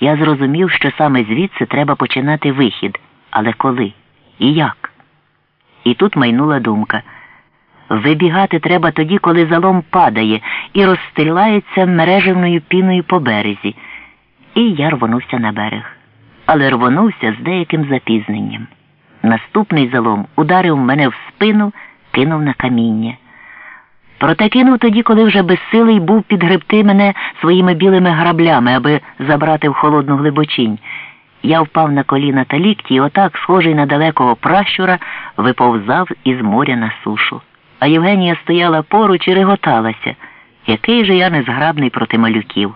Я зрозумів, що саме звідси треба починати вихід. Але коли? І як? І тут майнула думка. Вибігати треба тоді, коли залом падає і розстилається мережевною піною по березі. І я рвонувся на берег. Але рвонувся з деяким запізненням. Наступний залом ударив мене в спину, кинув на каміння. Проте кинув тоді, коли вже безсилий був підгребти мене своїми білими граблями, аби забрати в холодну глибочинь. Я впав на коліна та лікті і отак, схожий на далекого пращура, виповзав із моря на сушу. А Євгенія стояла поруч і реготалася. Який же я незграбний проти малюків.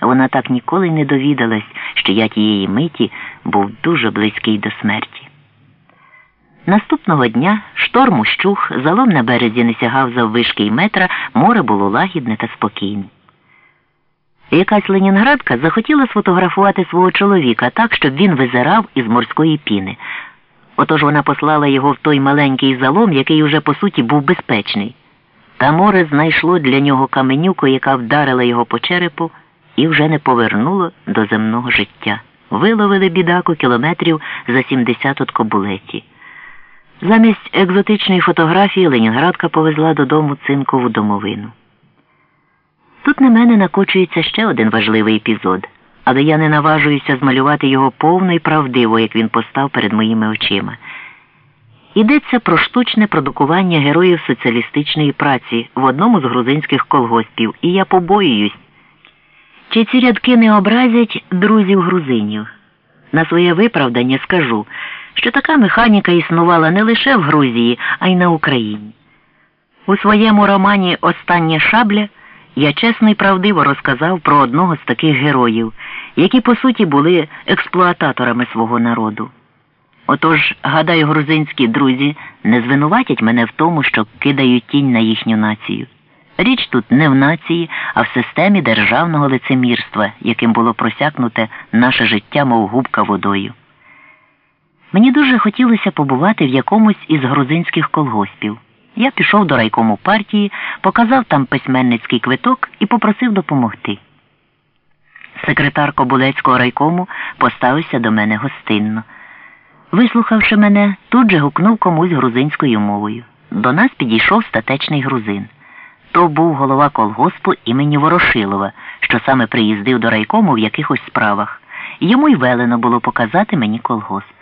Вона так ніколи не довідалась, що я тієї миті був дуже близький до смерті. Наступного дня шторм ущух, залом на березі не сягав заввишки й метра, море було лагідне та спокійне. Якась ленінградка захотіла сфотографувати свого чоловіка так, щоб він визирав із морської піни. Отож вона послала його в той маленький залом, який уже по суті був безпечний. Та море знайшло для нього каменюку, яка вдарила його по черепу, і вже не повернуло до земного життя. Виловили бідаку кілометрів за 70 от кобулеті. Замість екзотичної фотографії Ленінградка повезла додому цинкову домовину. Тут на мене накочується ще один важливий епізод, але я не наважуюся змалювати його повно і правдиво, як він постав перед моїми очима. Йдеться про штучне продукування героїв соціалістичної праці в одному з грузинських колгоспів, і я побоююсь, чи ці рядки не образять друзів грузинів. На своє виправдання скажу, що така механіка існувала не лише в Грузії, а й на Україні. У своєму романі Остання шабля я чесно і правдиво розказав про одного з таких героїв, які по суті були експлуататорами свого народу. Отож, гадаю, грузинські друзі не звинуватять мене в тому, що кидають тінь на їхню націю. Річ тут не в нації, а в системі державного лицемірства, яким було просякнуте наше життя, мов губка водою. Мені дуже хотілося побувати в якомусь із грузинських колгоспів. Я пішов до райкому партії, показав там письменницький квиток і попросив допомогти. Секретар Кобулецького райкому поставився до мене гостинно. Вислухавши мене, тут же гукнув комусь грузинською мовою. До нас підійшов статечний грузин. То був голова колгоспу імені Ворошилова, що саме приїздив до райкому в якихось справах. Йому й велено було показати мені колгосп.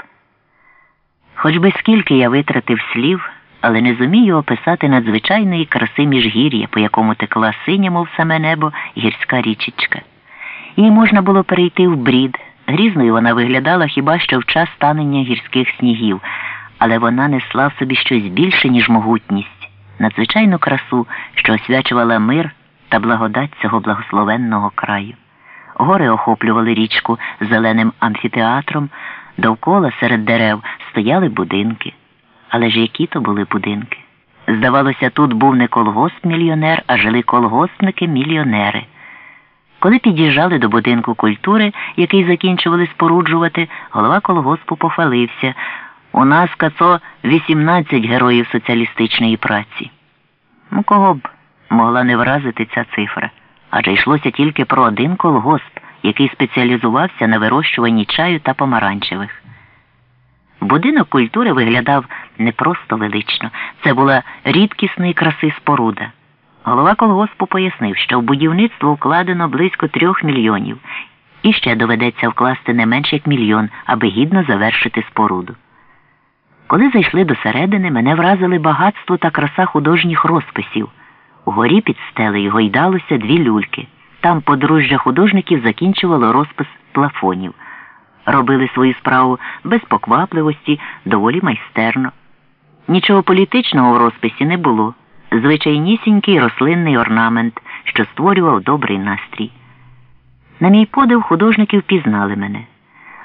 Хоч би скільки я витратив слів, але не зумію описати надзвичайної краси міжгір'я, по якому текла синя, мов саме небо, гірська річечка. Їй можна було перейти в брід. Грізною вона виглядала хіба що в час станення гірських снігів, але вона несла в собі щось більше, ніж могутність, надзвичайну красу, що освячувала мир та благодать цього благословенного краю. Гори охоплювали річку зеленим амфітеатром, довкола серед дерев стояли будинки. Але ж які то були будинки? Здавалося, тут був не колгосп мільйонер, а жили колгоспники-мільйонери. Коли під'їжджали до будинку культури, який закінчували споруджувати, голова колгоспу похвалився. У нас кацо 18 героїв соціалістичної праці. Ну, кого б могла не вразити ця цифра? Адже йшлося тільки про один колгосп, який спеціалізувався на вирощуванні чаю та помаранчевих. Будинок культури виглядав не просто велично, це була рідкісної краси споруда. Голова колгоспу пояснив, що в будівництво вкладено близько трьох мільйонів, і ще доведеться вкласти не менш як мільйон, аби гідно завершити споруду. Коли зайшли до середини, мене вразили багатство та краса художніх розписів. Угорі під стелею гойдалося дві люльки. Там подружжя художників закінчувало розпис плафонів. Робили свою справу без поквапливості, доволі майстерно. Нічого політичного в розписі не було. Звичайнісінький рослинний орнамент, що створював добрий настрій. На мій подив художники впізнали мене.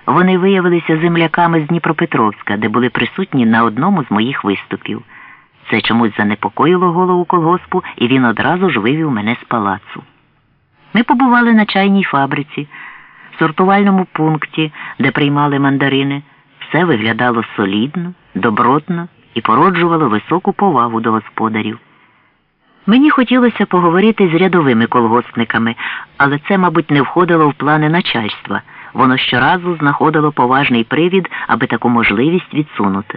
Вони виявилися земляками з Дніпропетровська, де були присутні на одному з моїх виступів. Це чомусь занепокоїло голову колгоспу, і він одразу ж вивів мене з палацу. Ми побували на чайній фабриці, сортувальному пункті, де приймали мандарини. Все виглядало солідно, добротно і породжувало високу повагу до господарів. Мені хотілося поговорити з рядовими колгоспниками, але це, мабуть, не входило в плани начальства. воно щоразу знаходило поважний привід, аби таку можливість відсунути.